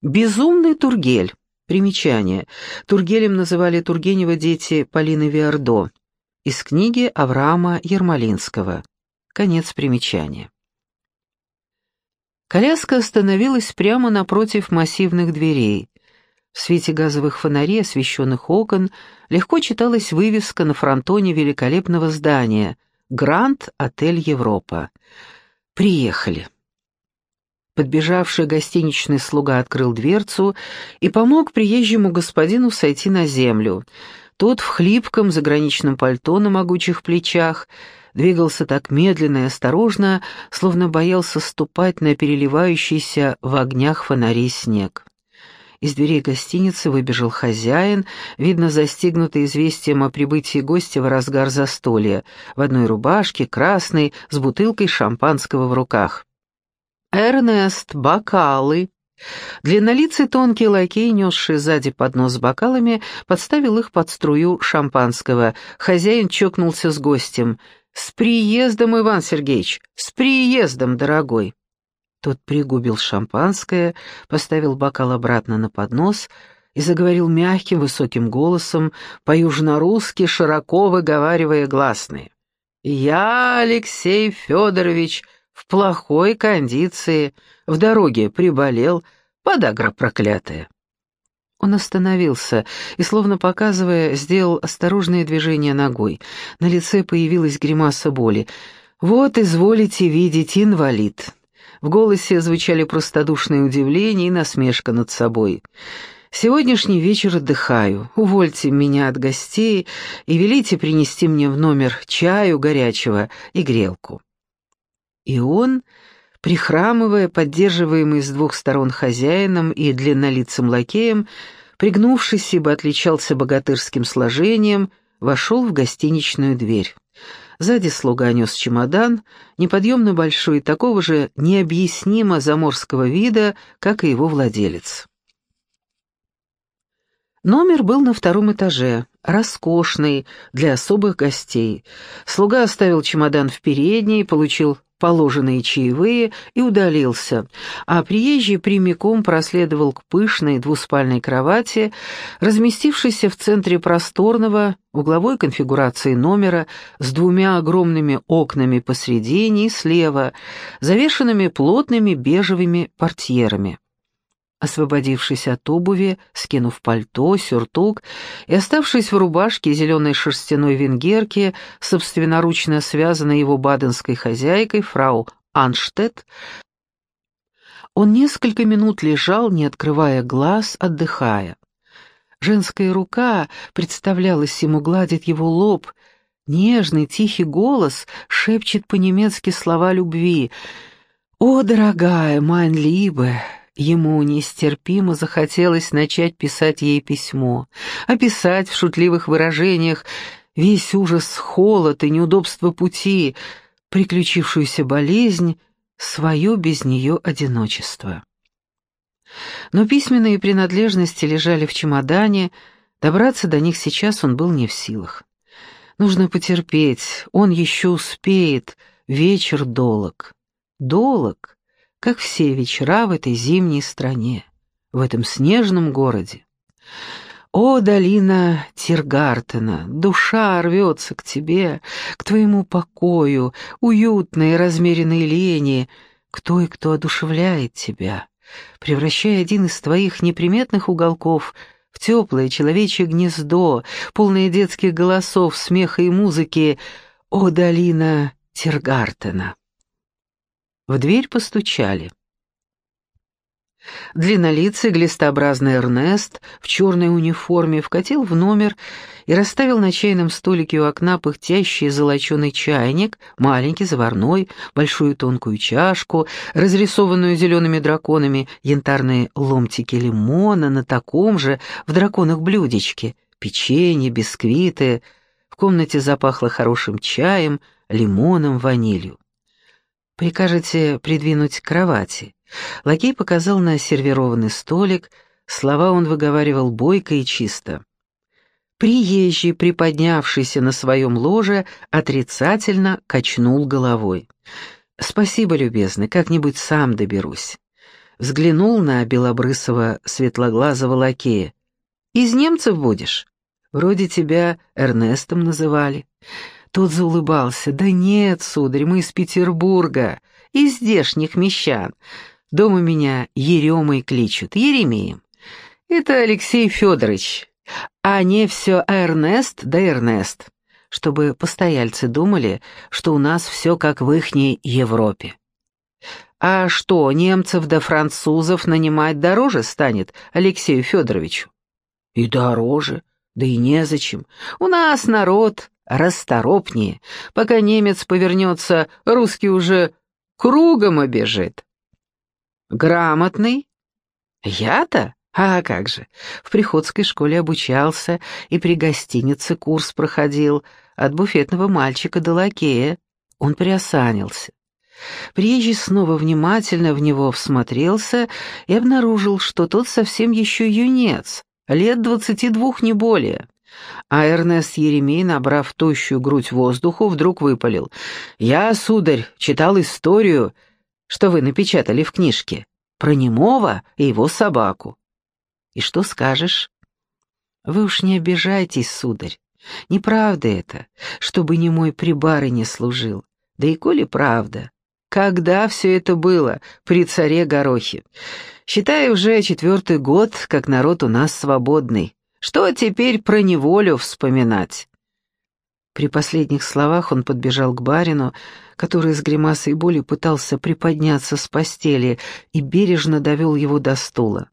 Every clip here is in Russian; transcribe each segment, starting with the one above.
Безумный Тургель. Примечание. Тургелем называли Тургенева дети Полины Виардо. Из книги Авраама Ермолинского. Конец примечания. Коляска остановилась прямо напротив массивных дверей. В свете газовых фонарей, освещенных окон, легко читалась вывеска на фронтоне великолепного здания «Гранд Отель Европа». «Приехали». Подбежавший гостиничный слуга открыл дверцу и помог приезжему господину сойти на землю. Тот в хлипком заграничном пальто на могучих плечах двигался так медленно и осторожно, словно боялся ступать на переливающийся в огнях фонарей снег. Из дверей гостиницы выбежал хозяин, видно, застигнутый известием о прибытии гостя в разгар застолья, в одной рубашке, красной, с бутылкой шампанского в руках. «Эрнест, бокалы!» Длиннолицый тонкий лакей, несший сзади поднос с бокалами, подставил их под струю шампанского. Хозяин чокнулся с гостем. «С приездом, Иван Сергеевич! С приездом, дорогой!» Тот пригубил шампанское, поставил бокал обратно на поднос и заговорил мягким высоким голосом, по-южно-русски, широко выговаривая гласные. «Я, Алексей Федорович, в плохой кондиции, в дороге приболел, подагра проклятая». Он остановился и, словно показывая, сделал осторожное движение ногой. На лице появилась гримаса боли. «Вот, изволите видеть, инвалид». В голосе звучали простодушное удивление и насмешка над собой. «Сегодняшний вечер отдыхаю. Увольте меня от гостей и велите принести мне в номер чаю горячего и грелку». И он, прихрамывая, поддерживаемый с двух сторон хозяином и длиннолицым лакеем, пригнувшись, ибо отличался богатырским сложением, вошел в гостиничную дверь. Сзади слуга нес чемодан, неподъемно большой, такого же необъяснимо заморского вида, как и его владелец. Номер был на втором этаже, роскошный, для особых гостей. Слуга оставил чемодан в передней, получил положенные чаевые и удалился, а приезжий прямиком проследовал к пышной двуспальной кровати, разместившейся в центре просторного угловой конфигурации номера с двумя огромными окнами посредине и слева, завешенными плотными бежевыми портьерами. Освободившись от обуви, скинув пальто, сюртук и оставшись в рубашке зеленой шерстяной венгерки, собственноручно связанной его баденской хозяйкой, фрау Анштедт, он несколько минут лежал, не открывая глаз, отдыхая. Женская рука представлялась ему, гладит его лоб, нежный, тихий голос шепчет по-немецки слова любви. «О, дорогая, майн либе!» Ему нестерпимо захотелось начать писать ей письмо, описать в шутливых выражениях весь ужас, холод и неудобство пути, приключившуюся болезнь, свое без нее одиночество. Но письменные принадлежности лежали в чемодане, добраться до них сейчас он был не в силах. Нужно потерпеть, он еще успеет, вечер долог. Долог, как все вечера в этой зимней стране, в этом снежном городе. О, долина Тиргартена, душа рвется к тебе, к твоему покою, уютной и размеренной лени, к той, кто одушевляет тебя, превращая один из твоих неприметных уголков в теплое человечье гнездо, полное детских голосов, смеха и музыки. О, долина Тиргартена! В дверь постучали. Длиннолицый, глистообразный Эрнест в черной униформе вкатил в номер и расставил на чайном столике у окна пыхтящий золоченый чайник, маленький, заварной, большую тонкую чашку, разрисованную зелеными драконами, янтарные ломтики лимона на таком же в драконах блюдечке, печенье, бисквиты. В комнате запахло хорошим чаем, лимоном, ванилью. «Прикажете придвинуть кровати?» Лакей показал на сервированный столик, слова он выговаривал бойко и чисто. Приезжий, приподнявшийся на своем ложе, отрицательно качнул головой. «Спасибо, любезный, как-нибудь сам доберусь». взглянул на белобрысого светлоглазого лакея. «Из немцев будешь? Вроде тебя Эрнестом называли». Тот заулыбался. «Да нет, сударь, мы из Петербурга, из здешних мещан. Дома меня Еремой кличут, Еремеем. Это Алексей Федорович, а не все Эрнест да Эрнест, чтобы постояльцы думали, что у нас все как в ихней Европе. А что, немцев да французов нанимать дороже станет Алексею Федоровичу? И дороже, да и незачем. У нас народ расторопнее. Пока немец повернется, русский уже кругом обежит. Грамотный? Я-то? А как же, в приходской школе обучался и при гостинице курс проходил, от буфетного мальчика до лакея. Он приосанился. Приезжий снова внимательно в него всмотрелся и обнаружил, что тот совсем еще юнец, лет двадцати двух, не более. А Эрнест Еремей, набрав тощую грудь воздуху, вдруг выпалил. «Я, сударь, читал историю, что вы напечатали в книжке, про Немова и его собаку. И что скажешь? Вы уж не обижайтесь, сударь. Неправда это, чтобы не мой при барыне служил. Да и коли правда. Когда все это было при царе Горохе? Считай, уже четвертый год, как народ у нас свободный. Что теперь про неволю вспоминать? При последних словах он подбежал к барину, который с гримасой боли пытался приподняться с постели и бережно довел его до стула.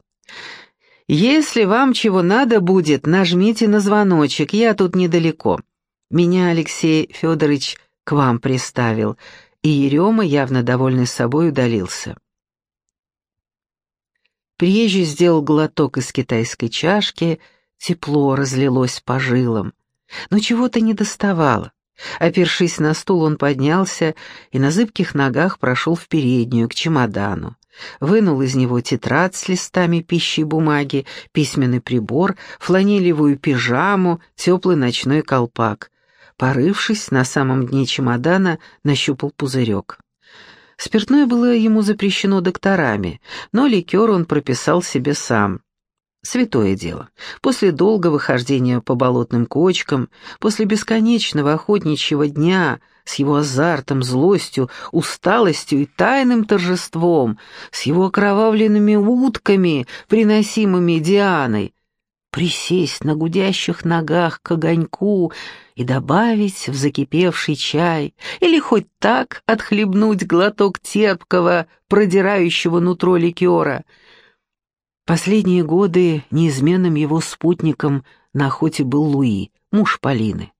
«Если вам чего надо будет, нажмите на звоночек, я тут недалеко. Меня Алексей Федорович к вам приставил», и Ерема, явно довольный собой, удалился. Приезжий сделал глоток из китайской чашки, тепло разлилось по жилам. Но чего-то не доставало. Опершись на стул, он поднялся и на зыбких ногах прошел в переднюю, к чемодану вынул из него тетрадь с листами пищи и бумаги, письменный прибор, фланелевую пижаму, теплый ночной колпак. Порывшись, на самом дне чемодана нащупал пузырек. Спиртное было ему запрещено докторами, но ликер он прописал себе сам. Святое дело. После долгого хождения по болотным кочкам, после бесконечного охотничьего дня — с его азартом, злостью, усталостью и тайным торжеством, с его окровавленными утками, приносимыми Дианой, присесть на гудящих ногах к огоньку и добавить в закипевший чай, или хоть так отхлебнуть глоток терпкого, продирающего нутро ликера. Последние годы неизменным его спутником на охоте был Луи, муж Полины.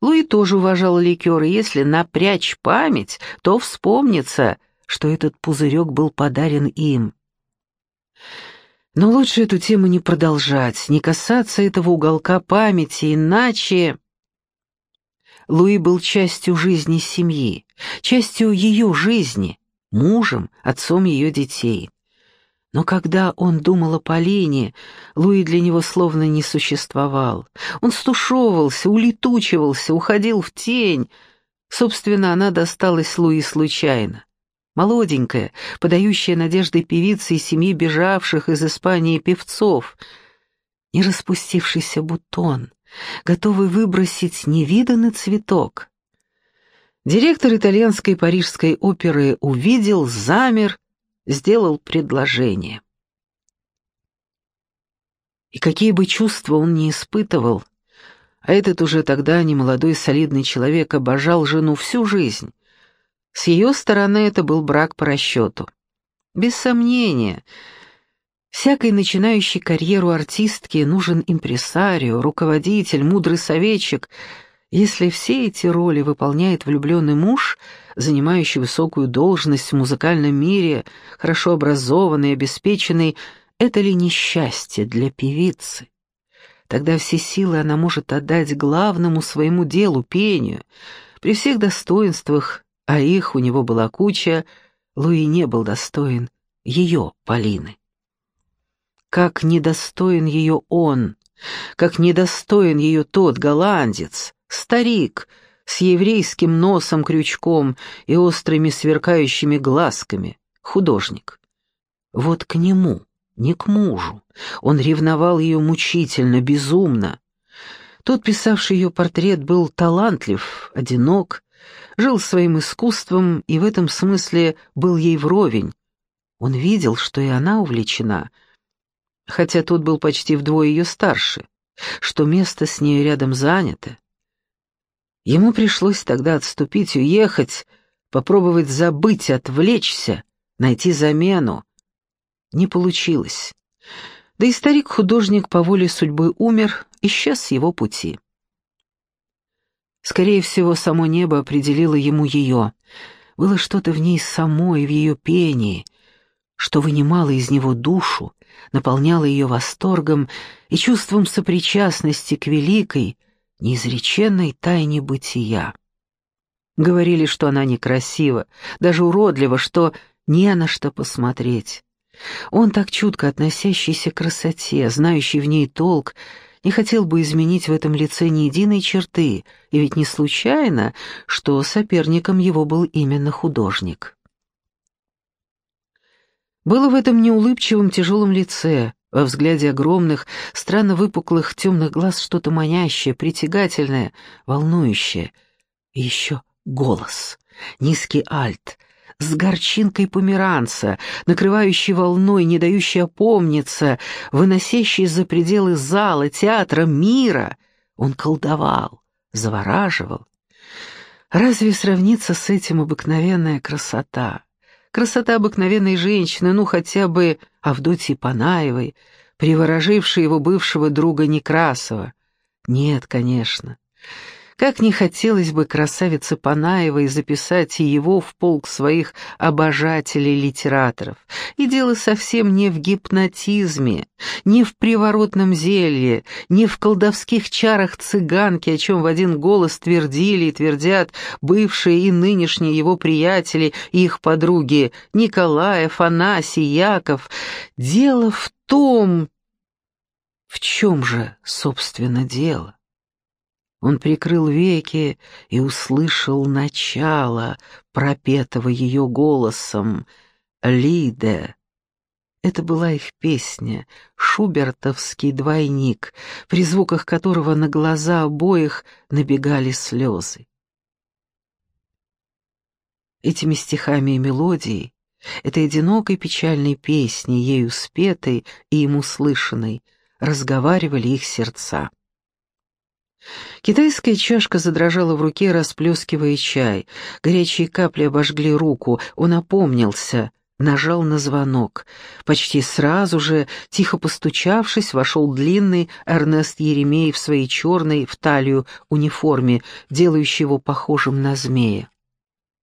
Луи тоже уважал ликер, и если напрячь память, то вспомнится, что этот пузырек был подарен им. Но лучше эту тему не продолжать, не касаться этого уголка памяти, иначе... Луи был частью жизни семьи, частью ее жизни, мужем, отцом ее детей. Но когда он думал о Полине, Луи для него словно не существовал. Он стушевывался, улетучивался, уходил в тень. Собственно, она досталась Луи случайно. Молоденькая, подающая надежды певица из семьи бежавших из Испании певцов. Не распустившийся бутон, готовый выбросить невиданный цветок. Директор итальянской парижской оперы увидел, замер сделал предложение. И какие бы чувства он ни испытывал, а этот уже тогда немолодой солидный человек обожал жену всю жизнь, с ее стороны это был брак по расчету. Без сомнения, всякой начинающей карьеру артистки нужен импресарио, руководитель, мудрый советчик — если все эти роли выполняет влюбленный муж, занимающий высокую должность в музыкальном мире, хорошо образованный, обеспеченный, это ли несчастье для певицы? Тогда все силы она может отдать главному своему делу, пению. При всех достоинствах, а их у него была куча, Луи не был достоин ее, Полины. Как недостоин ее он, как недостоин ее тот голландец, Старик с еврейским носом-крючком и острыми сверкающими глазками, художник. Вот к нему, не к мужу. Он ревновал ее мучительно, безумно. Тот, писавший ее портрет, был талантлив, одинок, жил своим искусством и в этом смысле был ей вровень. Он видел, что и она увлечена, хотя тот был почти вдвое ее старше, что место с ней рядом занято. Ему пришлось тогда отступить, уехать, попробовать забыть, отвлечься, найти замену. Не получилось. Да и старик-художник по воле судьбы умер, исчез с его пути. Скорее всего, само небо определило ему ее. Было что-то в ней самой, в ее пении, что вынимало из него душу, наполняло ее восторгом и чувством сопричастности к великой, неизреченной тайне бытия. Говорили, что она некрасива, даже уродлива, что не на что посмотреть. Он, так чутко относящийся к красоте, знающий в ней толк, не хотел бы изменить в этом лице ни единой черты, и ведь не случайно, что соперником его был именно художник. Было в этом неулыбчивом тяжелом лице, во взгляде огромных, странно выпуклых темных глаз что-то манящее, притягательное, волнующее. И еще голос, низкий альт, с горчинкой померанца, накрывающий волной, не дающий опомниться, выносящий за пределы зала, театра, мира. Он колдовал, завораживал. Разве сравнится с этим обыкновенная красота? Красота обыкновенной женщины, ну хотя бы Авдотьи Панаевой, приворожившей его бывшего друга Некрасова. Нет, конечно. Как не хотелось бы красавице Панаевой записать и его в полк своих обожателей-литераторов. И дело совсем не в гипнотизме, не в приворотном зелье, не в колдовских чарах цыганки, о чем в один голос твердили и твердят бывшие и нынешние его приятели и их подруги Николай, Афанасий, Яков. Дело в том... В чем же, собственно, дело? Он прикрыл веки и услышал начало, пропетого ее голосом. «Лиде». Это была их песня, шубертовский двойник, при звуках которого на глаза обоих набегали слезы. Этими стихами и мелодией, этой одинокой печальной песней, ею спетой и им услышанной, разговаривали их сердца. Китайская чашка задрожала в руке, расплескивая чай. Горячие капли обожгли руку. Он опомнился, нажал на звонок. Почти сразу же, тихо постучавшись, вошел длинный Эрнест Еремей в своей черной в талию униформе, делающей его похожим на змея.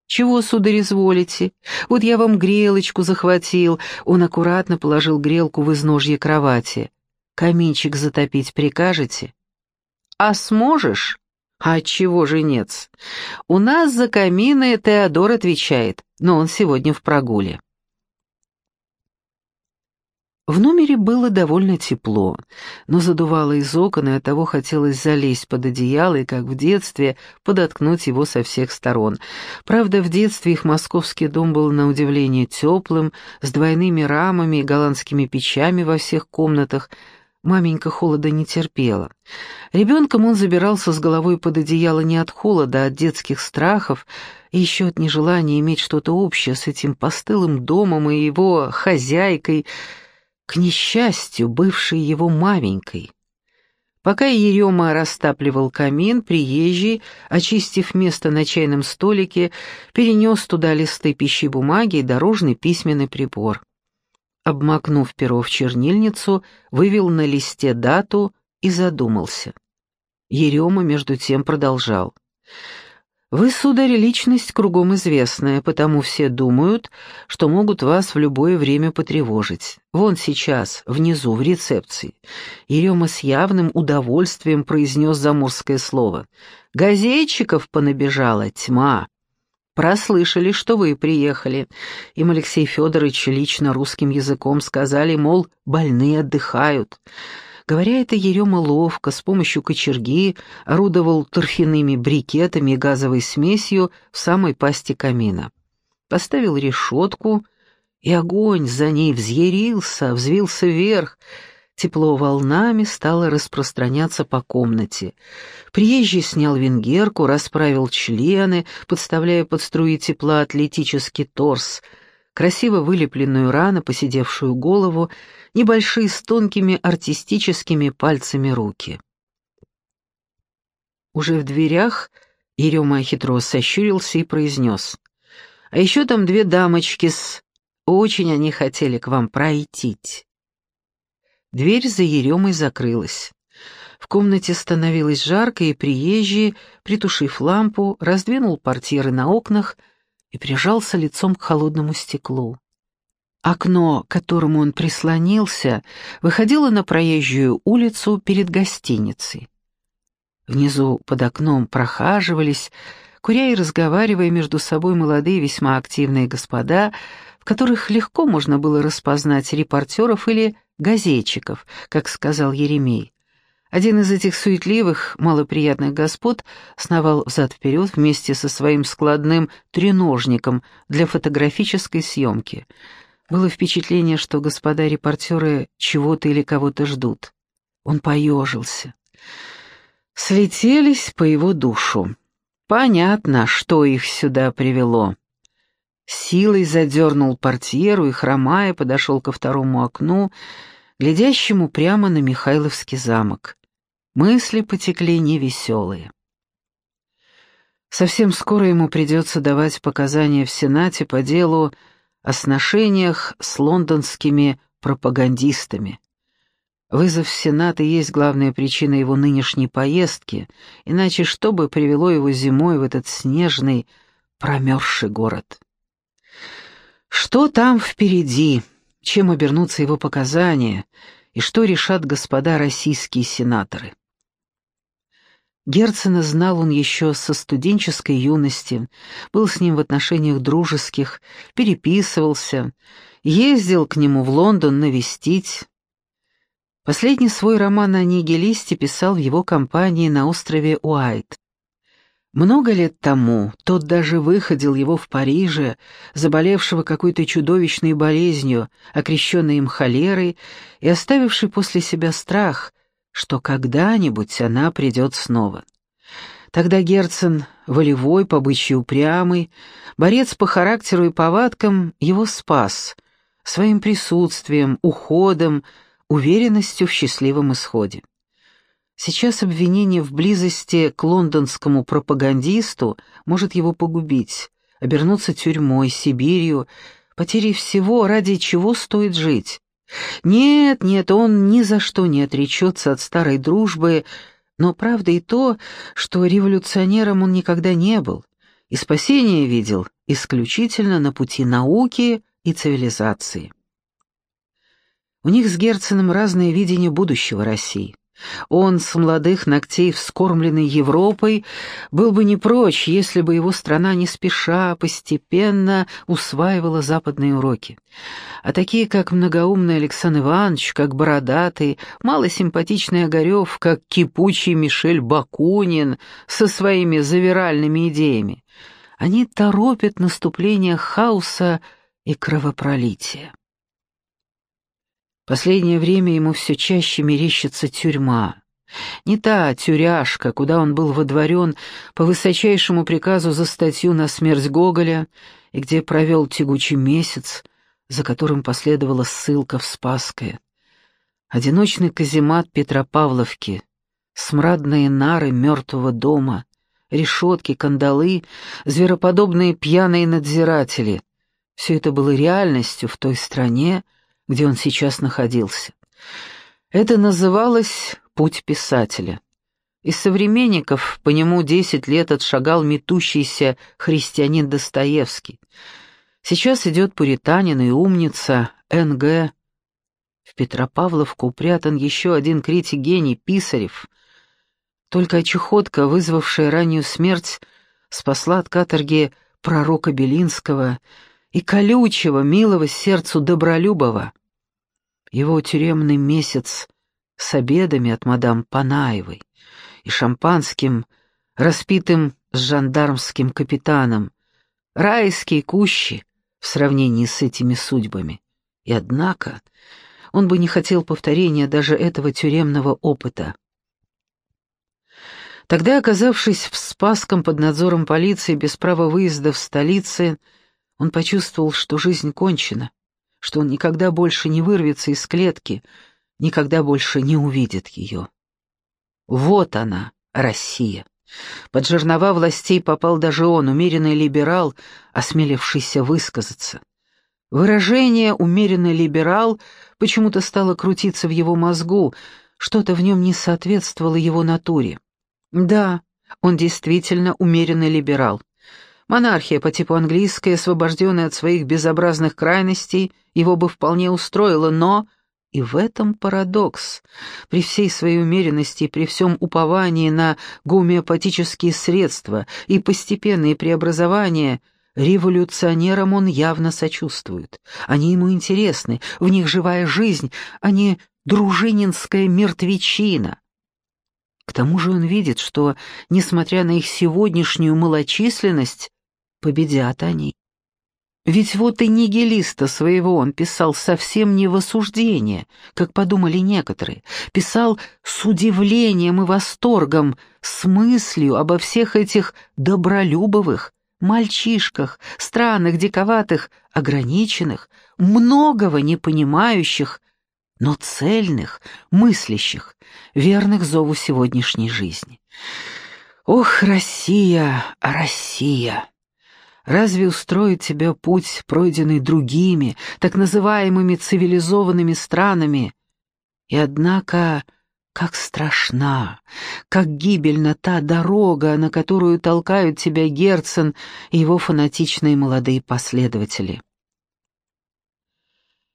«Чего, сударь, изволите? Вот я вам грелочку захватил». Он аккуратно положил грелку в изножье кровати. «Каминчик затопить прикажете?» А сможешь? А чего же нет? У нас за камины Теодор отвечает, но он сегодня в прогуле. В номере было довольно тепло, но задувало из окон, и оттого хотелось залезть под одеяло и, как в детстве, подоткнуть его со всех сторон. Правда, в детстве их московский дом был на удивление теплым, с двойными рамами и голландскими печами во всех комнатах, Маменька холода не терпела. Ребенком он забирался с головой под одеяло не от холода, а от детских страхов и еще от нежелания иметь что-то общее с этим постылым домом и его хозяйкой, к несчастью, бывшей его маменькой. Пока Ерема растапливал камин, приезжий, очистив место на чайном столике, перенес туда листы пищи бумаги и дорожный письменный прибор обмакнув перо в чернильницу, вывел на листе дату и задумался. Ерема между тем продолжал. «Вы, сударь, личность кругом известная, потому все думают, что могут вас в любое время потревожить. Вон сейчас, внизу, в рецепции». Ерема с явным удовольствием произнес заморское слово. «Газетчиков понабежала тьма». Прослышали, что вы приехали. Им Алексей Федорович лично русским языком сказали, мол, больные отдыхают. Говоря это, Ерема ловко, с помощью кочерги, орудовал торфяными брикетами и газовой смесью в самой пасти камина. Поставил решетку И огонь за ней взъярился, взвился вверх, Тепло волнами стало распространяться по комнате. Приезжий снял венгерку, расправил члены, подставляя под струи тепла атлетический торс, красиво вылепленную рано посидевшую голову, небольшие с тонкими артистическими пальцами руки. Уже в дверях Ерема хитро сощурился и произнес. «А еще там две дамочки с... Очень они хотели к вам пройтить». Дверь за Еремой закрылась. В комнате становилось жарко, и приезжий, притушив лампу, раздвинул портьеры на окнах и прижался лицом к холодному стеклу. Окно, к которому он прислонился, выходило на проезжую улицу перед гостиницей. Внизу под окном прохаживались, куря и разговаривая между собой молодые весьма активные господа, в которых легко можно было распознать репортеров или газетчиков, как сказал Еремей. Один из этих суетливых, малоприятных господ сновал взад-вперед вместе со своим складным треножником для фотографической съемки. Было впечатление, что господа репортеры чего-то или кого-то ждут. Он поежился. Слетелись по его душу. Понятно, что их сюда привело. Силой задернул портьеру и, хромая, подошел ко второму окну, глядящему прямо на Михайловский замок. Мысли потекли невеселые. Совсем скоро ему придется давать показания в Сенате по делу о сношениях с лондонскими пропагандистами. Вызов в Сенат и есть главная причина его нынешней поездки, иначе что бы привело его зимой в этот снежный, промерзший город? Что там впереди? чем обернутся его показания и что решат господа российские сенаторы. Герцена знал он еще со студенческой юности, был с ним в отношениях дружеских, переписывался, ездил к нему в Лондон навестить. Последний свой роман о нигилисте писал в его компании на острове Уайт. Много лет тому тот даже выходил его в Париже, заболевшего какой-то чудовищной болезнью, окрещенной им холерой и оставивший после себя страх, что когда-нибудь она придет снова. Тогда Герцен, волевой, побычий упрямый, борец по характеру и повадкам, его спас своим присутствием, уходом, уверенностью в счастливом исходе. Сейчас обвинение в близости к лондонскому пропагандисту может его погубить, обернуться тюрьмой, Сибирью, потерей всего, ради чего стоит жить. Нет, нет, он ни за что не отречется от старой дружбы, но правда и то, что революционером он никогда не был, и спасение видел исключительно на пути науки и цивилизации. У них с Герценом разное видение будущего России. Он с молодых ногтей, вскормленный Европой, был бы не прочь, если бы его страна не спеша, постепенно усваивала западные уроки. А такие, как многоумный Александр Иванович, как бородатый, малосимпатичный Огарев, как кипучий Мишель Бакунин со своими завиральными идеями, они торопят наступление хаоса и кровопролития. Последнее время ему все чаще мерещится тюрьма. Не та тюряшка, куда он был водворен по высочайшему приказу за статью на смерть Гоголя, и где провел тягучий месяц, за которым последовала ссылка в Спасское. Одиночный каземат Петропавловки, смрадные нары мертвого дома, решетки, кандалы, звероподобные пьяные надзиратели — все это было реальностью в той стране, где он сейчас находился. Это называлось «Путь писателя». Из современников по нему десять лет отшагал метущийся христианин Достоевский. Сейчас идет пуританин и умница Н.Г. В Петропавловку упрятан еще один критик-гений Писарев. Только чехотка, вызвавшая раннюю смерть, спасла от каторги пророка Белинского — и колючего, милого сердцу Добролюбова. Его тюремный месяц с обедами от мадам Панаевой и шампанским, распитым с жандармским капитаном, райские кущи, в сравнении с этими судьбами. И однако он бы не хотел повторения даже этого тюремного опыта. Тогда, оказавшись в Спасском под надзором полиции без права выезда в столице, он почувствовал, что жизнь кончена, что он никогда больше не вырвется из клетки, никогда больше не увидит ее. Вот она, Россия. Под жернова властей попал даже он, умеренный либерал, осмелившийся высказаться. Выражение «умеренный либерал» почему-то стало крутиться в его мозгу, что-то в нем не соответствовало его натуре. Да, он действительно умеренный либерал. Монархия по типу английской, освобожденная от своих безобразных крайностей, его бы вполне устроила, но... И в этом парадокс. При всей своей умеренности, при всем уповании на гомеопатические средства и постепенные преобразования, революционерам он явно сочувствует. Они ему интересны, в них живая жизнь, а не дружининская мертвечина. К тому же он видит, что, несмотря на их сегодняшнюю малочисленность, победят они. Ведь вот и нигилиста своего он писал совсем не в осуждение, как подумали некоторые, писал с удивлением и восторгом, с мыслью обо всех этих добролюбовых, мальчишках, странных, диковатых, ограниченных, многого не понимающих, но цельных, мыслящих, верных зову сегодняшней жизни. Ох, Россия, Россия! Разве устроит тебя путь, пройденный другими, так называемыми цивилизованными странами? И однако, как страшна, как гибельна та дорога, на которую толкают тебя Герцен и его фанатичные молодые последователи.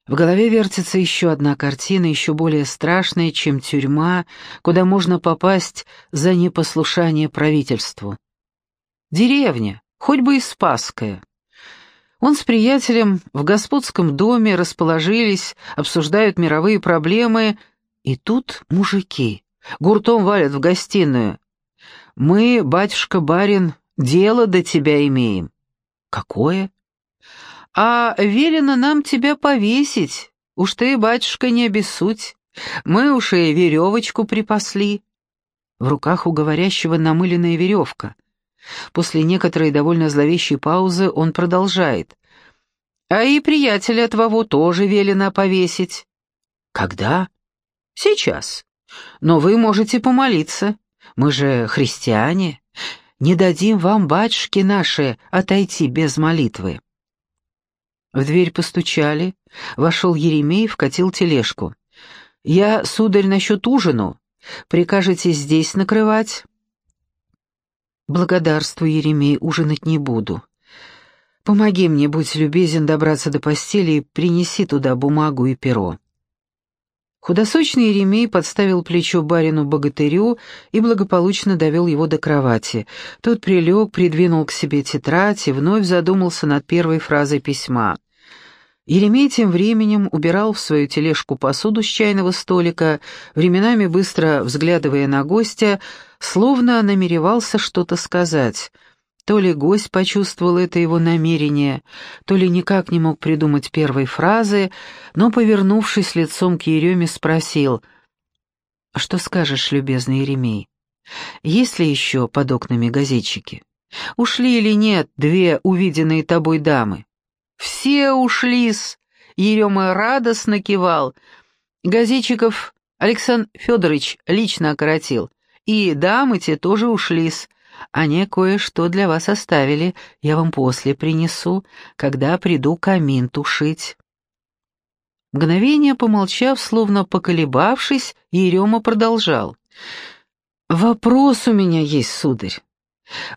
В голове вертится еще одна картина, еще более страшная, чем тюрьма, куда можно попасть за непослушание правительству. Деревня, хоть бы и Спасская. Он с приятелем в господском доме расположились, обсуждают мировые проблемы, и тут мужики гуртом валят в гостиную. «Мы, батюшка-барин, дело до тебя имеем». «Какое?» А велено нам тебя повесить. Уж ты, батюшка, не обессудь. Мы уж и веревочку припасли». В руках у говорящего намыленная веревка. После некоторой довольно зловещей паузы он продолжает. «А и приятеля твоего тоже велено повесить». «Когда?» «Сейчас. Но вы можете помолиться. Мы же христиане. Не дадим вам, батюшки наши, отойти без молитвы». В дверь постучали. Вошел Еремей, вкатил тележку. «Я, сударь, насчет ужину. Прикажете здесь накрывать?» «Благодарствую, Еремей, ужинать не буду. Помоги мне, будь любезен, добраться до постели и принеси туда бумагу и перо». Худосочный Еремей подставил плечо барину-богатырю и благополучно довел его до кровати. Тот прилег, придвинул к себе тетрадь и вновь задумался над первой фразой письма. Еремей тем временем убирал в свою тележку посуду с чайного столика, временами быстро взглядывая на гостя, словно намеревался что-то сказать. То ли гость почувствовал это его намерение, то ли никак не мог придумать первой фразы, но, повернувшись лицом к Ереме, спросил, «Что скажешь, любезный Еремей? Есть ли еще под окнами газетчики? Ушли или нет две увиденные тобой дамы?» Все ушли-с, Ерема радостно кивал. Газетчиков Александр Федорович лично окоротил. И дамы те тоже ушли-с. Они кое-что для вас оставили, я вам после принесу, когда приду камин тушить». Мгновение помолчав, словно поколебавшись, Ерема продолжал. «Вопрос у меня есть, сударь.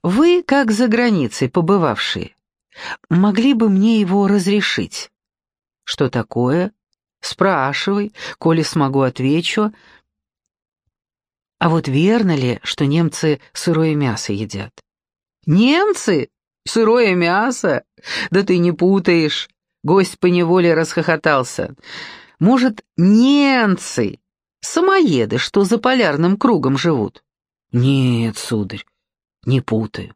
Вы, как за границей побывавшие, могли бы мне его разрешить?» «Что такое?» «Спрашивай, коли смогу, отвечу». «А вот верно ли, что немцы сырое мясо едят?» «Немцы? Сырое мясо? Да ты не путаешь!» Гость поневоле расхохотался. «Может, немцы? Самоеды, что за полярным кругом живут?» «Нет, сударь, не путаю.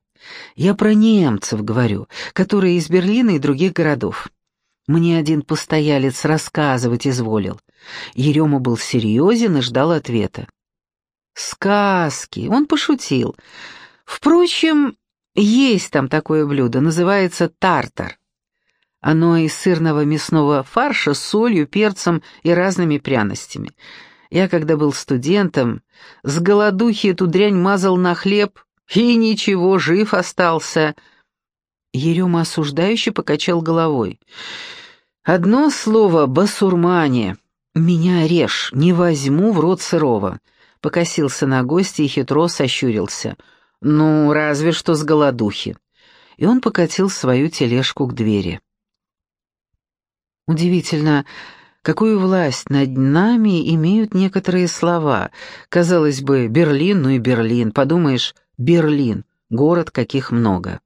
Я про немцев говорю, которые из Берлина и других городов. Мне один постоялец рассказывать изволил. Ерема был серьезен и ждал ответа. Сказки, он пошутил. Впрочем, есть там такое блюдо, называется тартар. Оно из сырного мясного фарша с солью, перцем и разными пряностями. Я, когда был студентом, с голодухи эту дрянь мазал на хлеб, и ничего, жив остался. Ерема осуждающе покачал головой. «Одно слово — басурмане. Меня режь, не возьму в рот сырого». Покосился на гостя и хитро сощурился. «Ну, разве что с голодухи». И он покатил свою тележку к двери. Удивительно, какую власть над нами имеют некоторые слова. Казалось бы, Берлин, ну и Берлин. Подумаешь, Берлин, город, каких много.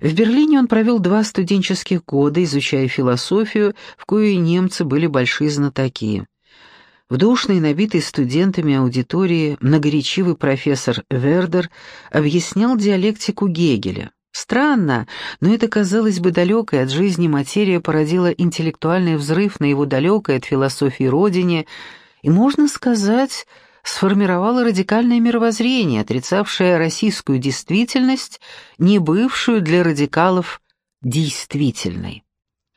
В Берлине он провел два студенческих года, изучая философию, в коей немцы были большие знатоки. В душной, набитой студентами аудитории многоречивый профессор Вердер объяснял диалектику Гегеля. Странно, но это, казалось бы, далекая от жизни материя породила интеллектуальный взрыв на его далекой от философии родине и, можно сказать, сформировала радикальное мировоззрение, отрицавшее российскую действительность, не бывшую для радикалов действительной.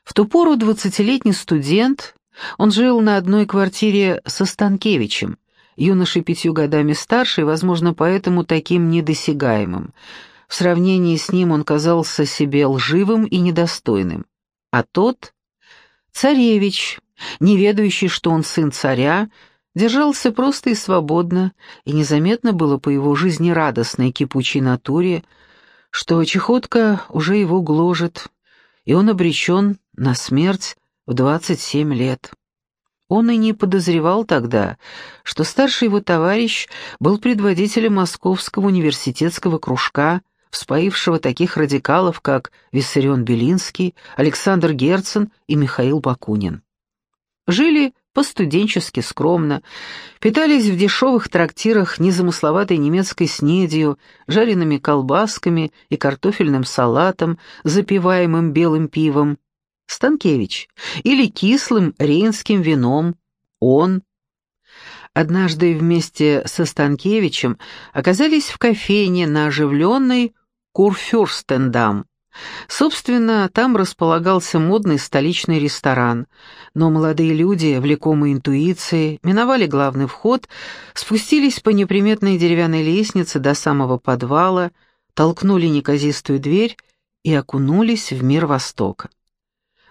В ту пору двадцатилетний студент, он жил на одной квартире со Станкевичем, юношей пятью годами старше и, возможно, поэтому таким недосягаемым – в сравнении с ним он казался себе лживым и недостойным. А тот, царевич, не ведающий, что он сын царя, держался просто и свободно, и незаметно было по его жизнерадостной кипучей натуре, что чехотка уже его гложет, и он обречен на смерть в двадцать семь лет. Он и не подозревал тогда, что старший его товарищ был предводителем Московского университетского кружка вспоившего таких радикалов, как Виссарион Белинский, Александр Герцен и Михаил Бакунин. Жили постуденчески скромно, питались в дешевых трактирах незамысловатой немецкой снедью, жареными колбасками и картофельным салатом, запиваемым белым пивом. Станкевич. Или кислым рейнским вином. Он. Однажды вместе со Станкевичем оказались в кофейне на оживленной Курфюрстендам. Собственно, там располагался модный столичный ресторан, но молодые люди, влекомые интуицией, миновали главный вход, спустились по неприметной деревянной лестнице до самого подвала, толкнули неказистую дверь и окунулись в мир Востока.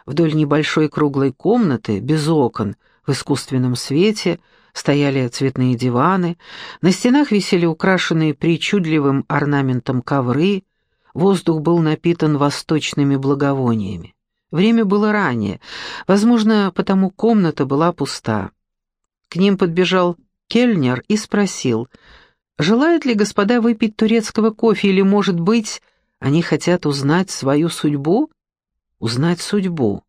Вдоль небольшой круглой комнаты, без окон, в искусственном свете, стояли цветные диваны, на стенах висели украшенные причудливым орнаментом ковры, Воздух был напитан восточными благовониями. Время было ранее, возможно, потому комната была пуста. К ним подбежал кельнер и спросил, желают ли господа выпить турецкого кофе или, может быть, они хотят узнать свою судьбу? Узнать судьбу.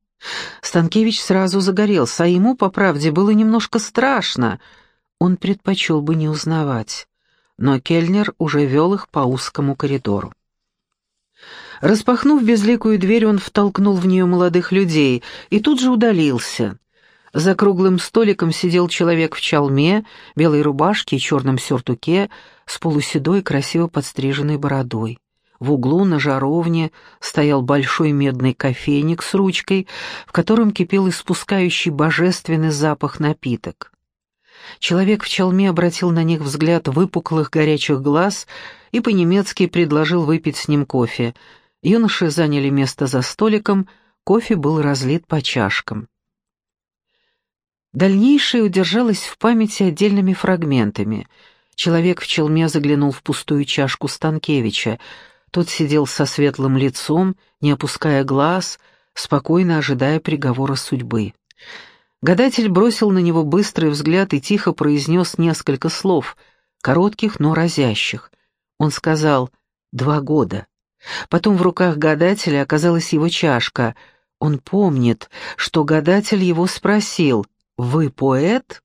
Станкевич сразу загорелся, а ему, по правде, было немножко страшно. Он предпочел бы не узнавать. Но кельнер уже вел их по узкому коридору. Распахнув безликую дверь, он втолкнул в нее молодых людей и тут же удалился. За круглым столиком сидел человек в чалме, белой рубашке и черном сюртуке с полуседой, красиво подстриженной бородой. В углу на жаровне стоял большой медный кофейник с ручкой, в котором кипел испускающий божественный запах напиток. Человек в чалме обратил на них взгляд выпуклых горячих глаз и по-немецки предложил выпить с ним кофе. Юноши заняли место за столиком, кофе был разлит по чашкам. Дальнейшее удержалось в памяти отдельными фрагментами. Человек в челме заглянул в пустую чашку Станкевича. Тот сидел со светлым лицом, не опуская глаз, спокойно ожидая приговора судьбы. Гадатель бросил на него быстрый взгляд и тихо произнес несколько слов, коротких, но разящих. Он сказал «два года». Потом в руках гадателя оказалась его чашка. Он помнит, что гадатель его спросил «Вы поэт?»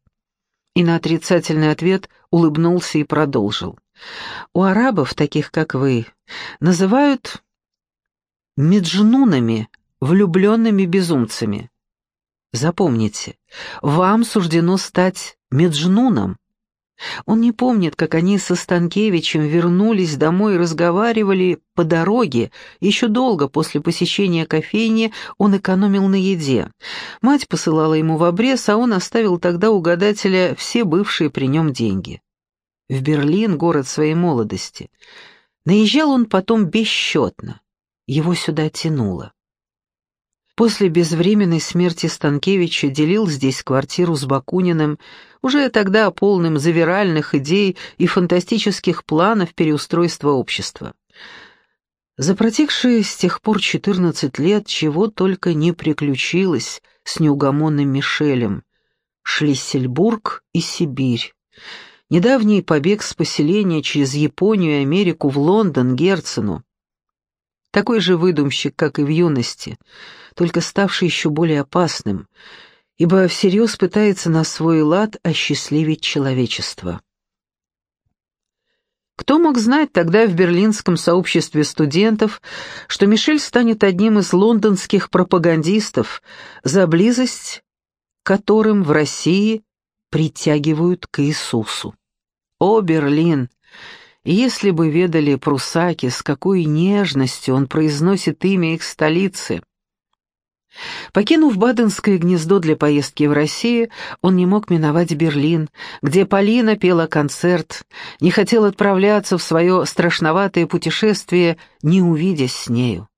И на отрицательный ответ улыбнулся и продолжил. У арабов, таких как вы, называют меджнунами, влюбленными безумцами. Запомните, вам суждено стать меджнуном. Он не помнит, как они со Станкевичем вернулись домой и разговаривали по дороге. Еще долго после посещения кофейни он экономил на еде. Мать посылала ему в обрез, а он оставил тогда у гадателя все бывшие при нем деньги. В Берлин, город своей молодости. Наезжал он потом бесчетно. Его сюда тянуло. После безвременной смерти Станкевича делил здесь квартиру с Бакуниным, уже тогда полным завиральных идей и фантастических планов переустройства общества. За протекшие с тех пор 14 лет чего только не приключилось с неугомонным Мишелем. Шлиссельбург и Сибирь. Недавний побег с поселения через Японию и Америку в Лондон Герцену. Такой же выдумщик, как и в юности — только ставший еще более опасным, ибо всерьез пытается на свой лад осчастливить человечество. Кто мог знать тогда в берлинском сообществе студентов, что Мишель станет одним из лондонских пропагандистов, за близость которым в России притягивают к Иисусу? О, Берлин! Если бы ведали прусаки, с какой нежностью он произносит имя их столицы — Покинув Баденское гнездо для поездки в Россию, он не мог миновать Берлин, где Полина пела концерт, не хотел отправляться в свое страшноватое путешествие, не увидясь с нею.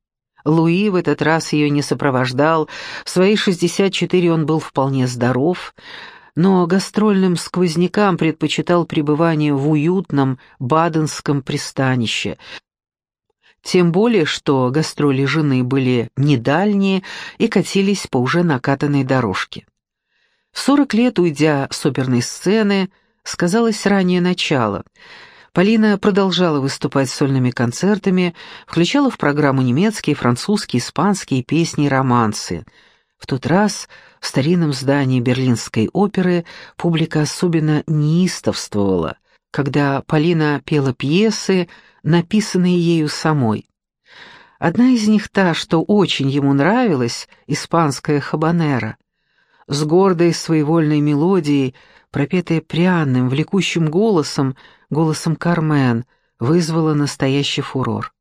Луи в этот раз ее не сопровождал, в свои 64 он был вполне здоров, но гастрольным сквознякам предпочитал пребывание в уютном баденском пристанище, тем более, что гастроли жены были недальние и катились по уже накатанной дорожке. В сорок лет, уйдя с оперной сцены, сказалось раннее начало. Полина продолжала выступать сольными концертами, включала в программу немецкие, французские, испанские песни и романсы. В тот раз в старинном здании Берлинской оперы публика особенно неистовствовала, когда Полина пела пьесы, написанные ею самой. Одна из них та, что очень ему нравилась, испанская хабанера, с гордой своевольной мелодией, пропетая пряным, влекущим голосом, голосом Кармен, вызвала настоящий фурор.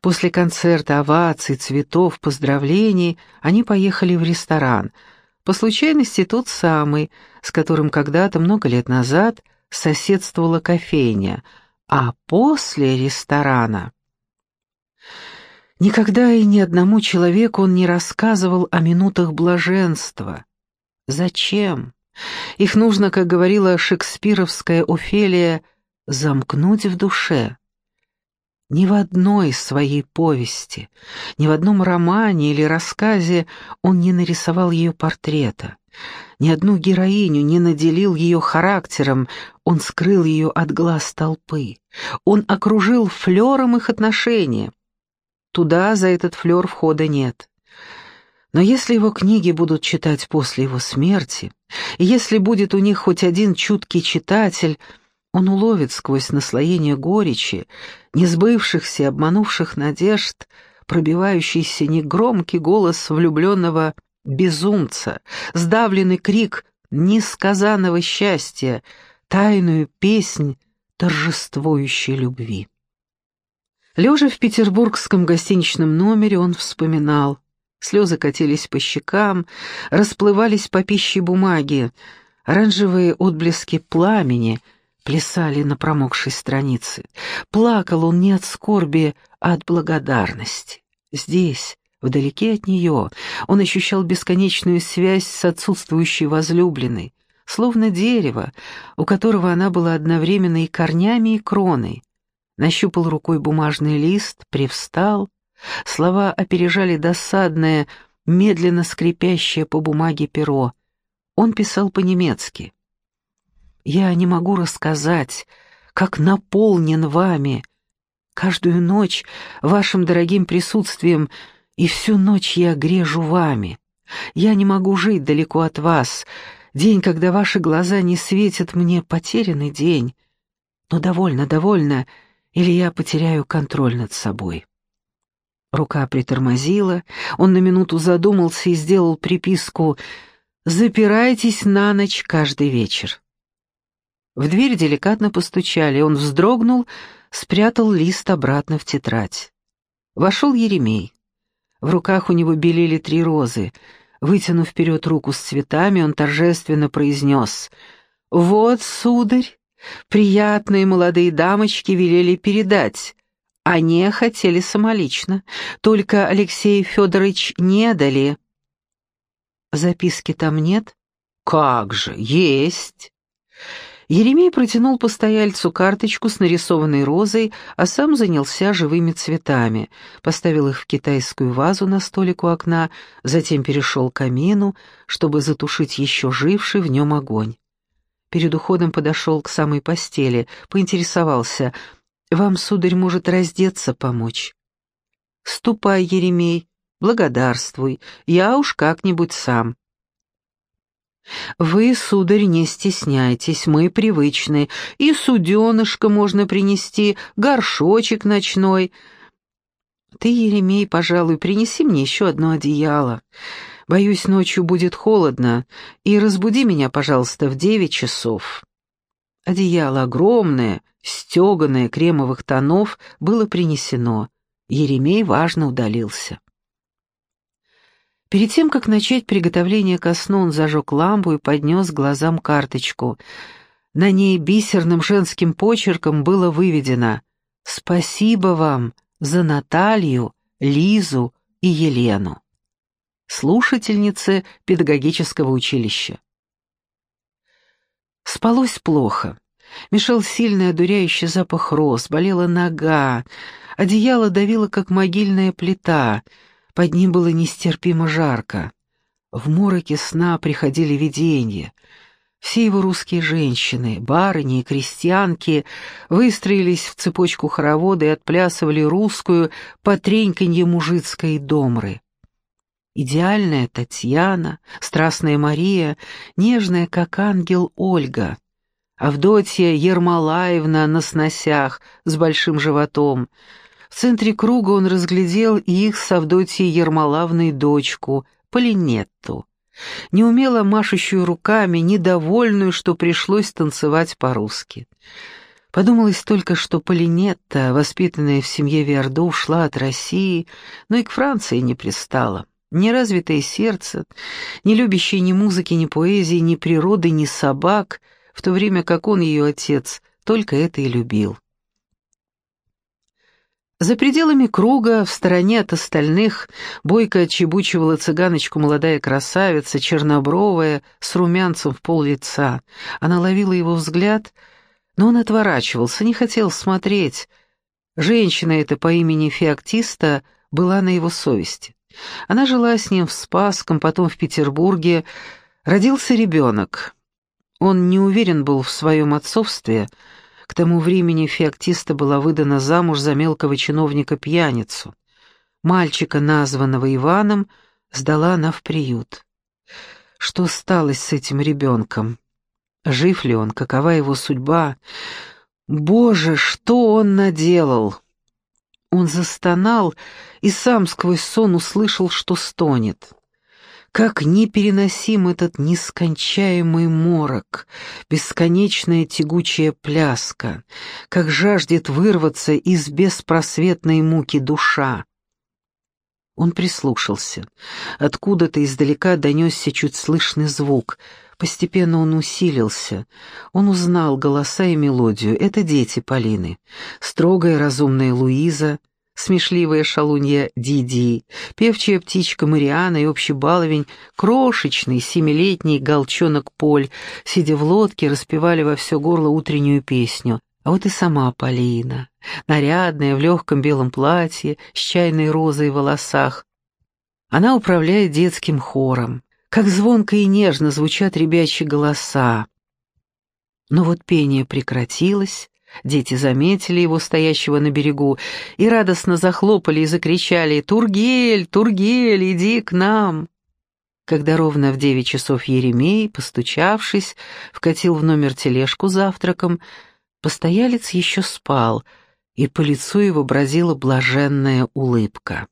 После концерта, оваций, цветов, поздравлений они поехали в ресторан, по случайности тот самый, с которым когда-то, много лет назад, соседствовала кофейня — а после ресторана... Никогда и ни одному человеку он не рассказывал о минутах блаженства. Зачем? Их нужно, как говорила шекспировская Офелия, замкнуть в душе. Ни в одной своей повести, ни в одном романе или рассказе он не нарисовал ее портрета. Ни одну героиню не наделил ее характером, он скрыл ее от глаз толпы. Он окружил флером их отношения. Туда за этот флер входа нет. Но если его книги будут читать после его смерти, и если будет у них хоть один чуткий читатель, он уловит сквозь наслоение горечи, несбывшихся и обманувших надежд, пробивающийся негромкий голос влюбленного безумца, сдавленный крик несказанного счастья, тайную песнь торжествующей любви. Лежа в петербургском гостиничном номере, он вспоминал. Слезы катились по щекам, расплывались по пище бумаги, оранжевые отблески пламени плясали на промокшей странице. Плакал он не от скорби, а от благодарности. Здесь, Вдалеке от нее он ощущал бесконечную связь с отсутствующей возлюбленной, словно дерево, у которого она была одновременно и корнями, и кроной. Нащупал рукой бумажный лист, привстал. Слова опережали досадное, медленно скрипящее по бумаге перо. Он писал по-немецки. «Я не могу рассказать, как наполнен вами. Каждую ночь вашим дорогим присутствием — и всю ночь я грежу вами. Я не могу жить далеко от вас. День, когда ваши глаза не светят мне, потерянный день. Но довольно, довольно, или я потеряю контроль над собой. Рука притормозила, он на минуту задумался и сделал приписку «Запирайтесь на ночь каждый вечер». В дверь деликатно постучали, он вздрогнул, спрятал лист обратно в тетрадь. Вошел Еремей. В руках у него белели три розы. Вытянув вперед руку с цветами, он торжественно произнес «Вот, сударь, приятные молодые дамочки велели передать». Они хотели самолично, только Алексей Федорович не дали. Записки там нет? Как же, есть. Еремей протянул постояльцу карточку с нарисованной розой, а сам занялся живыми цветами, поставил их в китайскую вазу на столик у окна, затем перешел к камину, чтобы затушить еще живший в нем огонь. Перед уходом подошел к самой постели, поинтересовался — вам, сударь, может раздеться помочь. Ступай, Еремей, благодарствуй, я уж как-нибудь сам. Вы, сударь, не стесняйтесь, мы привычны, и суденышко можно принести, горшочек ночной. Ты, Еремей, пожалуй, принеси мне еще одно одеяло. Боюсь, ночью будет холодно, и разбуди меня, пожалуйста, в девять часов. Одеяло огромное, стеганое, кремовых тонов, было принесено. Еремей важно удалился. Перед тем, как начать приготовление ко сну, он зажег лампу и поднес глазам карточку. На ней бисерным женским почерком было выведено «Спасибо вам за Наталью, Лизу и Елену» слушательницы педагогического училища. Спалось плохо. Мешал сильный одуряющий запах роз, болела нога, одеяло давило, как могильная плита, под ним было нестерпимо жарко. В мороке сна приходили видения. Все его русские женщины, барыни и крестьянки выстроились в цепочку хоровода и отплясывали русскую потреньканье мужицкой домры. Идеальная Татьяна, страстная Мария, нежная, как ангел Ольга, Авдотья Ермолаевна на сносях с большим животом. В центре круга он разглядел их с Авдотьей Ермолавной дочку, Полинетту, неумело машущую руками, недовольную, что пришлось танцевать по-русски. Подумалось только, что Полинетта, воспитанная в семье Виардо, ушла от России, но и к Франции не пристала. Неразвитое сердце, не любящее ни музыки, ни поэзии, ни природы, ни собак, в то время как он, ее отец, только это и любил. За пределами круга, в стороне от остальных, бойко отчебучивала цыганочку молодая красавица, чернобровая, с румянцем в пол лица. Она ловила его взгляд, но он отворачивался, не хотел смотреть. Женщина эта по имени Феоктиста была на его совести. Она жила с ним в Спасском, потом в Петербурге. Родился ребенок. Он не уверен был в своем отцовстве. К тому времени Феоктиста была выдана замуж за мелкого чиновника-пьяницу. Мальчика, названного Иваном, сдала она в приют. Что стало с этим ребенком? Жив ли он? Какова его судьба? Боже, что он наделал? Он застонал и сам сквозь сон услышал, что стонет. Как непереносим этот нескончаемый морок, бесконечная тягучая пляска, как жаждет вырваться из беспросветной муки душа. Он прислушался. Откуда-то издалека донесся чуть слышный звук. Постепенно он усилился. Он узнал голоса и мелодию. Это дети Полины. Строгая разумная Луиза, смешливая шалунья Диди, певчая птичка Мариана и общий баловень, крошечный семилетний голчонок Поль, сидя в лодке, распевали во все горло утреннюю песню. А вот и сама Полина, нарядная, в легком белом платье, с чайной розой в волосах. Она управляет детским хором. Как звонко и нежно звучат ребячьи голоса. Но вот пение прекратилось, Дети заметили его, стоящего на берегу, и радостно захлопали и закричали «Тургель, Тургель, иди к нам!» Когда ровно в девять часов Еремей, постучавшись, вкатил в номер тележку завтраком, Постоялец еще спал, и по лицу его бродила блаженная улыбка.